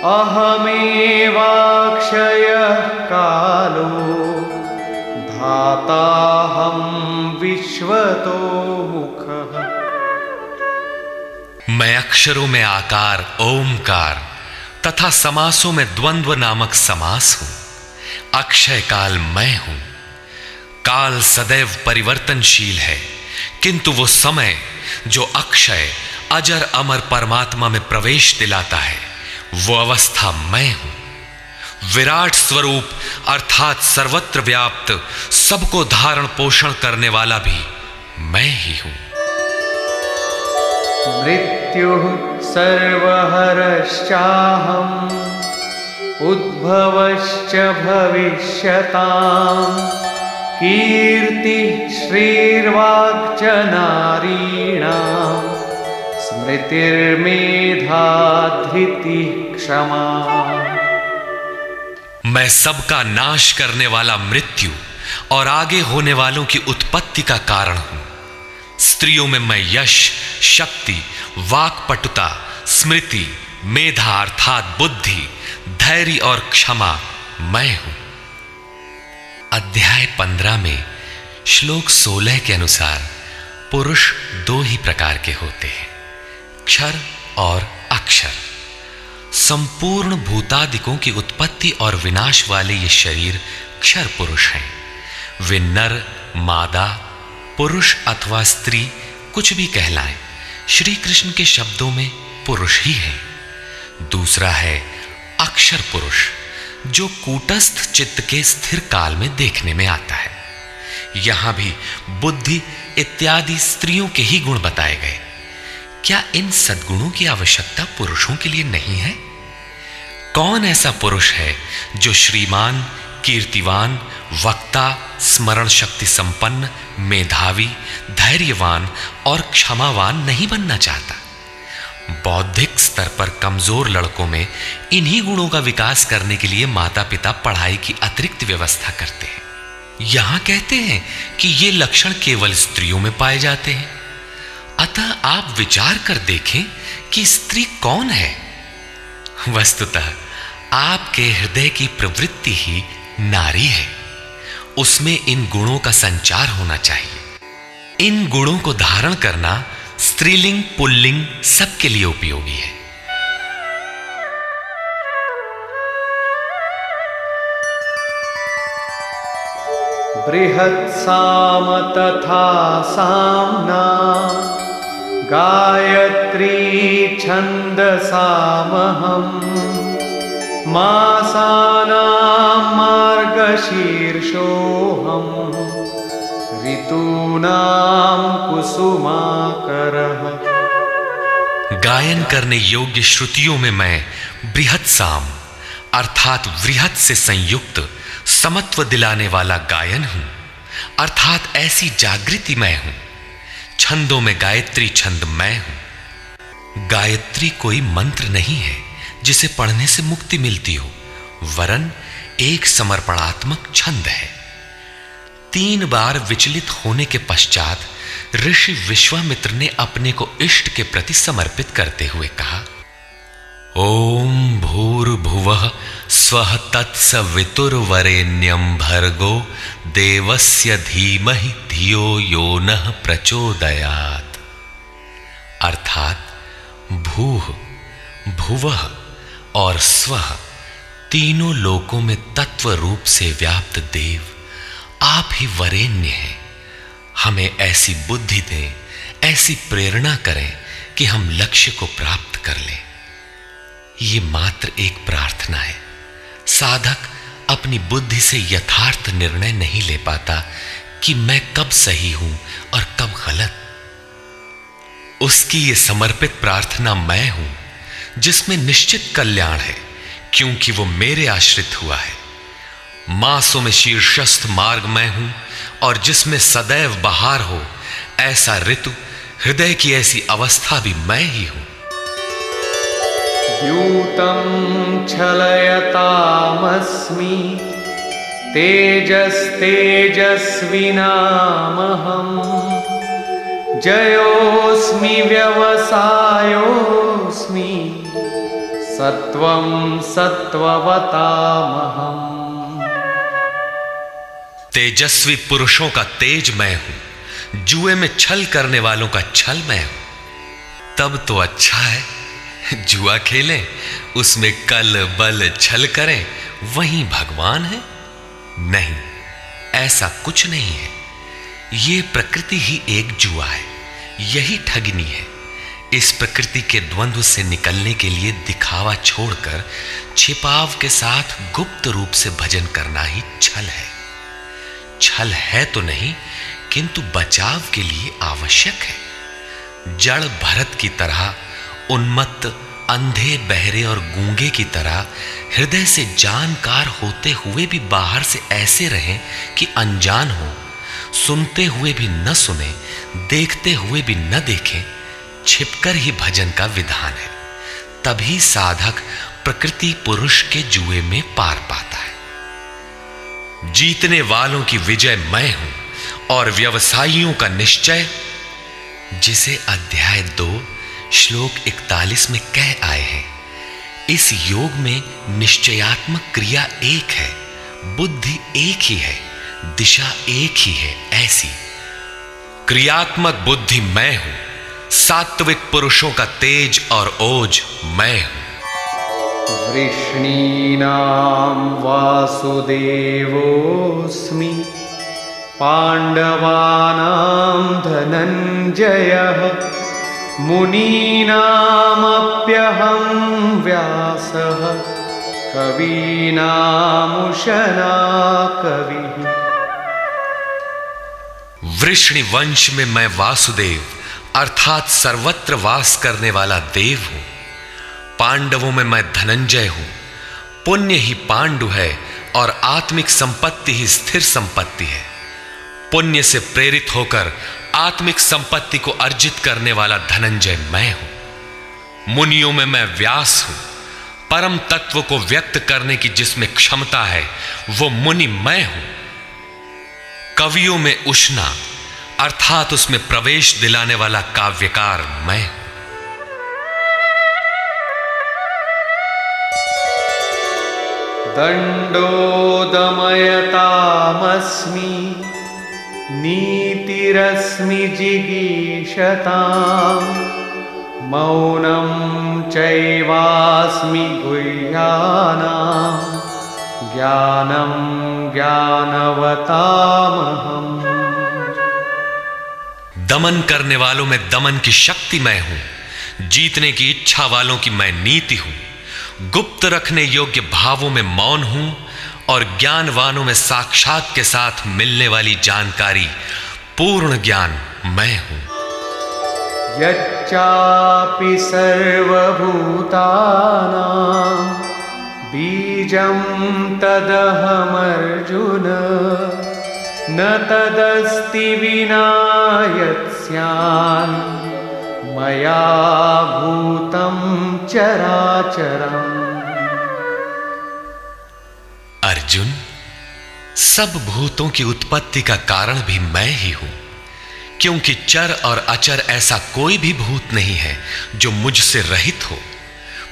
अहमेवाक्षयः कालो। धाताहं विश्वतो मुखः। मैं अक्षरों में आकार ओमकार तथा समासों में द्वंद्व नामक समास हूँ। अक्षय काल मैं हूँ। काल सदैव परिवर्तनशील है, किंतु वो समय जो अक्षय, अजर, अमर परमात्मा में प्रवेश दिलाता है, वो अवस्था मैं हूँ। विराट स्वरूप अर्थात सर्वत्र व्याप्त, सबको धारण पोषण करने वाला भी मैं ही हूँ। मृत्युः सर्वहरश्चाहम् उद्भवश्च भविष्यताम् कीर्तिः श्रीर्वाक्च नारीणाम् स्मृतिर्मेधाधृतिः क्षमा मैं सबका नाश करने वाला मृत्यु और आगे होने वालों की उत्पत्ति का कारण हूँ। स्त्रियों में मैं यश, शक्ति वाकपटुता स्मृति, मेधा अर्थात बुद्धि, धैर्य और क्षमा मैं हूँ। अध्याय पंद्रह में श्लोक सोलह के अनुसार पुरुष दो ही प्रकार के होते हैं, क्षर और अक्षर। संपूर्ण भूतादिकों की उत्पत्ति और विनाश वाले ये शरीर क्षर पुरुष हैं। वे नर, मादा पुरुष अथवा स्त्री कुछ भी कहलाए श्री कृष्ण के शब्दों में पुरुष ही है। दूसरा है अक्षर पुरुष, जो कूटस्थ चित्त के स्थिर काल में देखने में आता है। यहाँ भी बुद्धि इत्यादि स्त्रियों के ही गुण बताए गए। क्या इन सद्गुणों की आवश्यकता पुरुषों के लिए नहीं है? कौन ऐसा पुरुष है जो श्रीमान, कीर्तिवान वक्ता, स्मरण शक्ति संपन्न, मेधावी, धैर्यवान और क्षमावान नहीं बनना चाहता। बौद्धिक स्तर पर कमज़ोर लड़कों में इन्हीं गुणों का विकास करने के लिए माता पिता पढ़ाई की अतिरिक्त व्यवस्था करते हैं। यहाँ कहते हैं कि ये लक्षण केवल स्त्रियों में पाए जाते हैं। अतः आप विचार कर देखें कि स्त्री कौन है। वस्तुतः आपके हृदय की प्रवृत्ति ही नारी है। उसमें इन गुणों का संचार होना चाहिए। इन गुणों को धारण करना स्त्रीलिंग, पुल्लिंग सबके लिए उपयोगी है। बृहत्साम तथा सामना, गायत्री छन्दसामहम् मासानां मार्गशीर्षोऽहम् ऋतूनां कुसुमाकरः। गायन करने योग्य श्रुतियों में मैं बृहत साम, अर्थात वृहत से संयुक्त, समत्व दिलाने वाला गायन हूँ। अर्थात ऐसी जागृति मैं हूँ। छंदों में गायत्री छंद मैं हूँ। गायत्री कोई मंत्र नहीं है। जिसे पढ़ने से मुक्ति मिलती हो, वरन एक समर्पणात्मक छंद है। तीन बार विचलित होने के पश्चात ऋषि विश्वामित्र ने अपने को इष्ट के प्रति समर्पित करते हुए कहा, ओम भूर्भुव स्व तत्सवितुर्वरेण्यम भर्गो देवस्य धीमहि धियो यो न प्रचोदयात। अर्थात भूह भुव और स्व, तीनों लोकों में तत्व रूप से व्याप्त देव, आप ही वरेण्य हैं। हमें ऐसी बुद्धि दें, ऐसी प्रेरणा करें कि हम लक्ष्य को प्राप्त कर लें। ये मात्र एक प्रार्थना है। साधक अपनी बुद्धि से यथार्थ निर्णय नहीं ले पाता कि मैं कब सही हूँ और कब गलत। उसकी ये समर्पित प्रार्थना मैं हूँ। जिसमें निश्चित कल्याण है, क्योंकि वो मेरे आश्रित हुआ है। मासों में शीर्षस्थ मार्ग मैं हूँ, और जिसमें सदैव बहार हो, ऐसा ऋतु, हृदय की ऐसी अवस्था भी मैं ही हूँ। द्यूतं छलयतामस्मि, तेजस्तेजस्विनामहम्। जयोऽस्मि व्यवसायोऽस्मि सत्वं सत्ववतामहम् तेजस्वी पुरुषों का तेज मैं हूँ, जुए में छल करने वालों का छल मैं हूँ। तब तो अच्छा है, जुआ खेलें, उसमें कल बल छल करें, वही भगवान है। नहीं, ऐसा कुछ नहीं है, ये प्रकृति ही एक जुआ है, यही ठगनी है। इस प्रकृति के द्वंद्व से निकलने के लिए दिखावा छोड़कर छिपाव के साथ गुप्त रूप से भजन करना ही छल है। छल है तो नहीं, किंतु बचाव के लिए आवश्यक है। जड़ भरत की तरह, उन्मत्त, अंधे, बहरे और गूँगे की तरह हृदय से जानकार होते हुए भी बाहर से ऐसे रहें कि अनजान हो। सुनते हुए भी न सुने, देखते हुए भी न देखें छिपकर ही भजन का विधान है। तभी साधक प्रकृति पुरुष के जुए में पार पाता है। जीतने वालों की विजय मैं हूँ और व्यवसायियों का निश्चय, जिसे अध्याय दो, श्लोक 41 में कह आए हैं, इस योग में निश्चयात्मक क्रिया एक है, बुद्धि एक ही है, दिशा एक ही है, ऐसी। क्रियात्मक बुद्धि मैं हूँ सात्विक पुरुषों का तेज और ओज मैं हूँ। वृष्णी वृष्णीनां वासुदेवोऽस्मि। पाण्डवानां धनञ्जयः। मुनीनामप्यहं व्यासः। कवीनामुशना कविः वृष्णि वंश में मैं वासुदेव। अर्थात सर्वत्र वास करने वाला देव हूँ। पांडवों में मैं धनंजय हूँ। पुण्य ही पांडु है और आत्मिक संपत्ति ही स्थिर संपत्ति है। पुण्य से प्रेरित होकर आत्मिक संपत्ति को अर्जित करने वाला धनंजय मैं हूँ। मुनियों में मैं व्यास हूँ। परम तत्व को व्यक्त करने की जिसमें क्षमता है, वो मुनि मैं हूँ। कवियों में उष्णा अर्थात उसमें प्रवेश दिलाने वाला काव्यकार मैं। दण्डोदमयतामस्मि, नीतिरस्मि जिगीषताम्, मौनं चैवास्मि गुह्यानां ज्ञानं ज्ञानवतामहम्। दमन करने वालों में दमन की शक्ति मैं हूँ। जीतने की इच्छा वालों की मैं नीति हूँ। गुप्त रखने योग्य भावों में मौन हूँ और ज्ञानवानों में साक्षात के साथ मिलने वाली जानकारी, पूर्ण ज्ञान मैं हूँ। यच्चापि सर्वभूतानां, बीजं तदहमर्जुन। न तदस्ति विना यत्स्यान् मया भूतं चराचरम्। अर्जुन, सब भूतों की उत्पत्ति का कारण भी मैं ही हूँ। क्योंकि चर और अचर ऐसा कोई भी भूत नहीं है जो मुझसे रहित हो।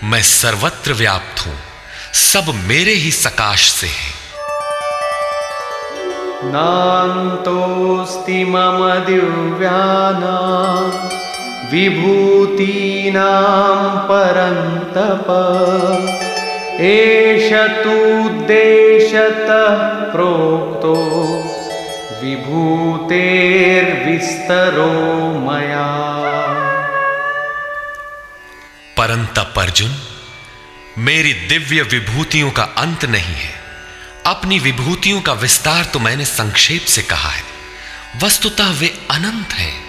मैं सर्वत्र व्याप्त हूँ। सब मेरे ही सकाश से है। नान्तोऽस्ति मम दिव्यानां विभूतीनां परन्तप। एष तूद्देशतः प्रोक्तो, विभूतेर्विस्तरो मया। परंतप अर्जुन, मेरी दिव्य विभूतियों का अंत नहीं है। अपनी विभूतियों का विस्तार तो मैंने संक्षेप से कहा है। वस्तुतः वे अनंत हैं।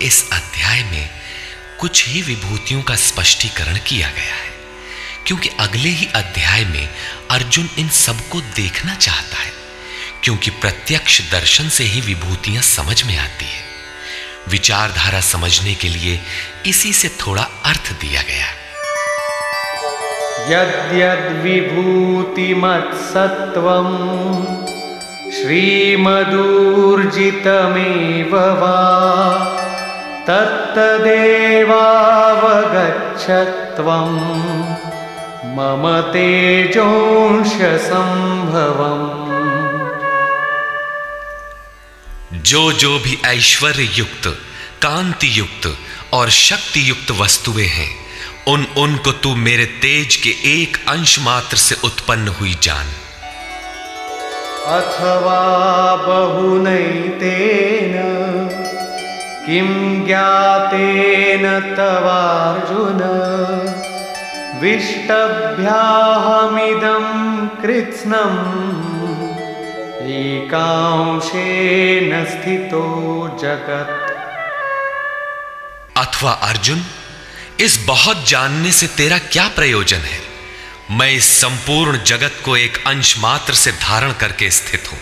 इस अध्याय में कुछ ही विभूतियों का स्पष्टीकरण किया गया है, क्योंकि अगले ही अध्याय में अर्जुन इन सबको देखना चाहता है, क्योंकि प्रत्यक्ष दर्शन से ही विभूतियाँ समझ में आती है। विचारधारा समझने के लिए इसी से थोड़ा अर्थ दिया गया यद्यद्विभूतिमत्सत्त्वम् श्रीमदूर्जितमेव वा। तत्तदेवावगच्छत्वं मम तेजोंशसम्भवम्। जो जो भी ऐश्वर्य युक्त कांति युक्त और शक्ति युक्त वस्तुएँ हैं उन उनको तू मेरे तेज के एक अंश मात्र से उत्पन्न हुई जान। अथवा बहु बहुनैतेन किं ज्ञातेन तवार्जुन विष्टभ्याहमिदं कृत्स्नम् एकांशेन स्थितो जगत्। अथवा अर्जुन इस बहुत जानने से तेरा क्या प्रयोजन है? मैं इस संपूर्ण जगत को एक अंश मात्र से धारण करके स्थित हूँ।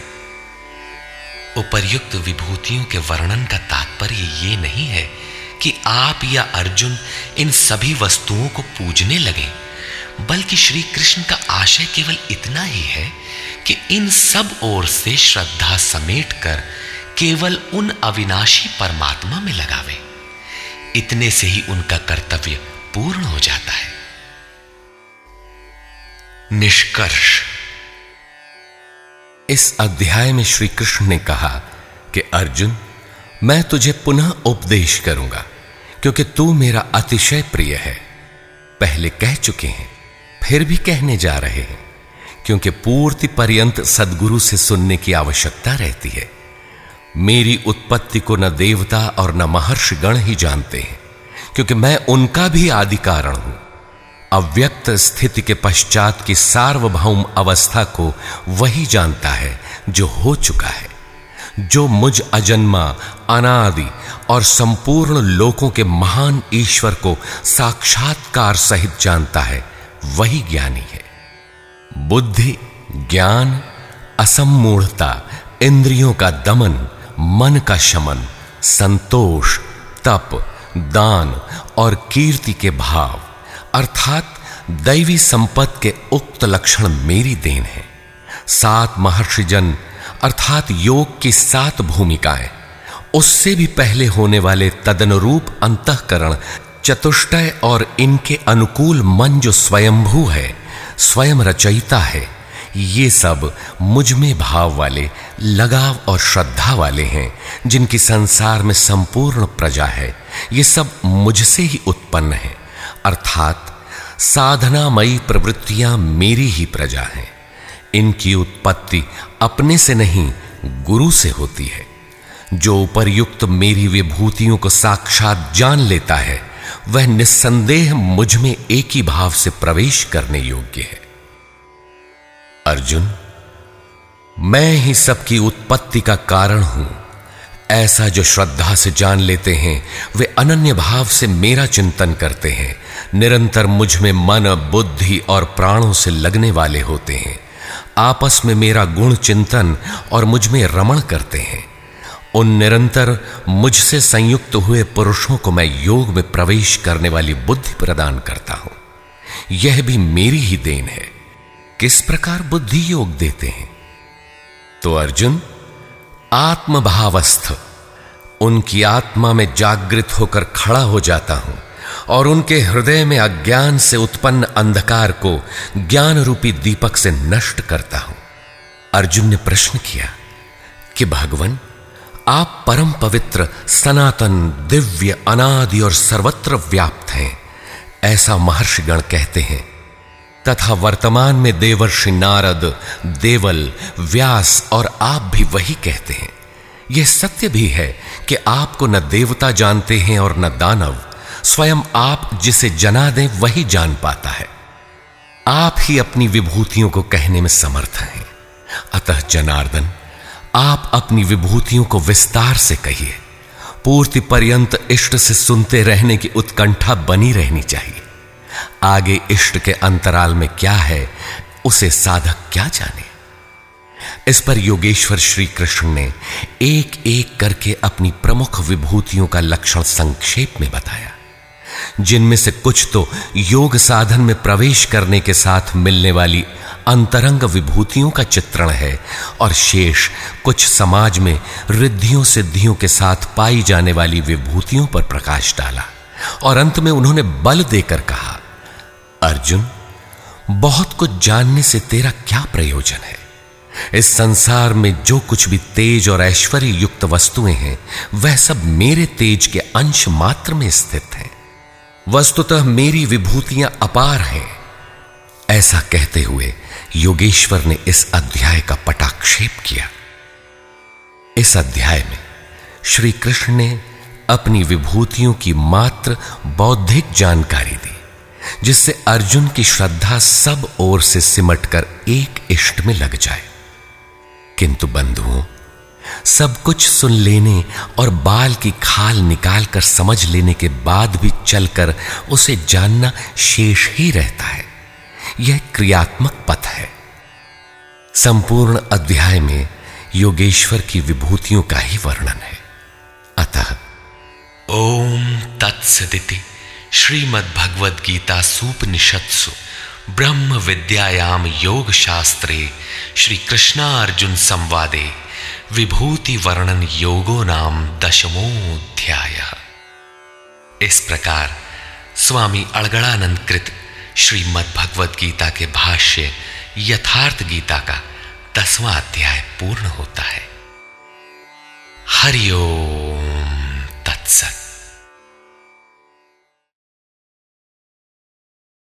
उपर्युक्त विभूतियों के वर्णन का तात्पर्य ये नहीं है कि आप या अर्जुन इन सभी वस्तुओं को पूजने लगे, बल्कि श्री कृष्ण का आशय केवल इतना ही है कि इन सब ओर से श्रद्धा समेट कर केवल उन अविनाशी परमात्मा में लगावे। इतने से ही उनका कर्तव्य पूर्ण हो जाता है। निष्कर्ष। इस अध्याय में श्री कृष्ण ने कहा कि, अर्जुन, मैं तुझे पुनः उपदेश करूँगा, क्योंकि तू मेरा अतिशय प्रिय है। पहले कह चुके हैं, फिर भी कहने जा रहे हैं, क्योंकि पूर्ति पर्यंत सदगुरु से सुनने की आवश्यकता रहती है। मेरी उत्पत्ति को न देवता और न महर्षि गण ही जानते हैं, क्योंकि मैं उनका भी आदि कारण हूँ। अव्यक्त स्थिति के पश्चात की सार्वभौम अवस्था को वही जानता है जो हो चुका है। जो मुझ अजन्मा, अनादि और संपूर्ण लोकों के महान ईश्वर को साक्षात्कार सहित जानता है, वही ज्ञानी है। बुद्धि, ज्ञान असमूढ़ता इंद्रियों का दमन मन का शमन, संतोष, तप, दान और कीर्ति के भाव, अर्थात दैवी संपत्ति के उक्त लक्षण मेरी देन है। सात महर्षिजन, अर्थात योग की सात भूमिकाएँ, उससे भी पहले होने वाले तदनुरूप अंतकरण, चतुष्टय और इनके अनुकूल मन जो स्वयंभू है, स्वयं रचयिता है। ये सब मुझमें भाव वाले, लगाव और श्रद्धा वाले हैं, जिनकी संसार में संपूर्ण प्रजा है। ये सब मुझसे ही उत्पन्न है। अर्थात, साधनामयी प्रवृत्तियाँ मेरी ही प्रजा हैं। इनकी उत्पत्ति अपने से नहीं, गुरु से होती है। जो उपरयुक्त मेरी विभूतियों को साक्षात जान लेता है, वह निस्संदेह मुझमें एक ही भाव से प्रवेश करने योग्य है। अर्जुन, मैं ही सबकी उत्पत्ति का कारण हूँ। ऐसा जो श्रद्धा से जान लेते हैं, वे अनन्य भाव से मेरा चिंतन करते हैं। निरंतर मुझमें मन, बुद्धि और प्राणों से लगने वाले होते हैं। आपस में मेरा गुण चिंतन और मुझमें रमण करते हैं। उन निरंतर मुझसे संयुक्त हुए पुरुषों को मैं योग में प्रवेश करने वाली बुद्धि प्रदान करता हूँ। यह भी मेरी ही देन है। किस प्रकार बुद्धि योग देते हैं? तो अर्जुन, आत्मभावस्थ। उनकी आत्मा में जागृत होकर खड़ा हो जाता हूँ और उनके हृदय में अज्ञान से उत्पन्न अंधकार को ज्ञान रूपी दीपक से नष्ट करता हूँ। अर्जुन ने प्रश्न किया कि भगवान, आप परम पवित्र, सनातन, दिव्य, अनादि और सर्वत्र व्याप्त हैं। ऐसा महर्षिगण कहते हैं तथा वर्तमान में देवर्षि नारद, देवल, व्यास और आप भी वही कहते हैं। यह सत्य भी है कि आपको न देवता जानते हैं और न दानव, स्वयं आप जिसे जना दें वही जान पाता है। आप ही अपनी विभूतियों को कहने में समर्थ हैं। अतः जनार्दन, आप अपनी विभूतियों को विस्तार से कहिए। पूर्ति पर्यंत इष्ट से सुनते रहने की उत्कंठा बनी रहनी चाहिए। आगे इष्ट के अंतराल में क्या है, उसे साधक क्या जाने? इस पर योगेश्वर श्री कृष्ण ने एक एक करके अपनी प्रमुख विभूतियों का लक्षण संक्षेप में बताया, जिनमें से कुछ तो योग साधन में प्रवेश करने के साथ मिलने वाली अंतरंग विभूतियों का चित्रण है और शेष कुछ समाज में रिद्धियों सिद्धियों के साथ पाई जाने वाली विभूतियों पर प्रकाश डाला और अंत में उन्होंने बल देकर कहा अर्जुन, बहुत कुछ जानने से तेरा क्या प्रयोजन है? इस संसार में जो कुछ भी तेज और ऐश्वर्य युक्त वस्तुएँ हैं, वह सब मेरे तेज के अंश मात्र में स्थित हैं। वस्तुतः मेरी विभूतियाँ अपार हैं। ऐसा कहते हुए योगेश्वर ने इस अध्याय का पटाक्षेप किया। इस अध्याय में श्री कृष्ण ने अपनी विभूतियों की मात्र बौद्धिक जानकारी दी। जिससे अर्जुन की श्रद्धा सब ओर से सिमटकर एक इष्ट में लग जाए। किंतु बंधुओं, सब कुछ सुन लेने और बाल की खाल निकाल कर समझ लेने के बाद भी चलकर उसे जानना शेष ही रहता है। यह क्रियात्मक पथ है। संपूर्ण अध्याय में योगेश्वर की विभूतियों का ही वर्णन है। अतः, ओम तत्सदिति। श्रीमद्भगवद गीता सूपनिषत्सु ब्रह्म विद्यायाम योग शास्त्रे श्री कृष्णार्जुन संवादे विभूति वर्णन योगो नाम दशमोध्याय इस प्रकार स्वामी अड़गड़ानंद कृत श्रीमद् भगवद गीता के भाष्य यथार्थ गीता का दसवां अध्याय पूर्ण होता है। हरिओम तत्सत।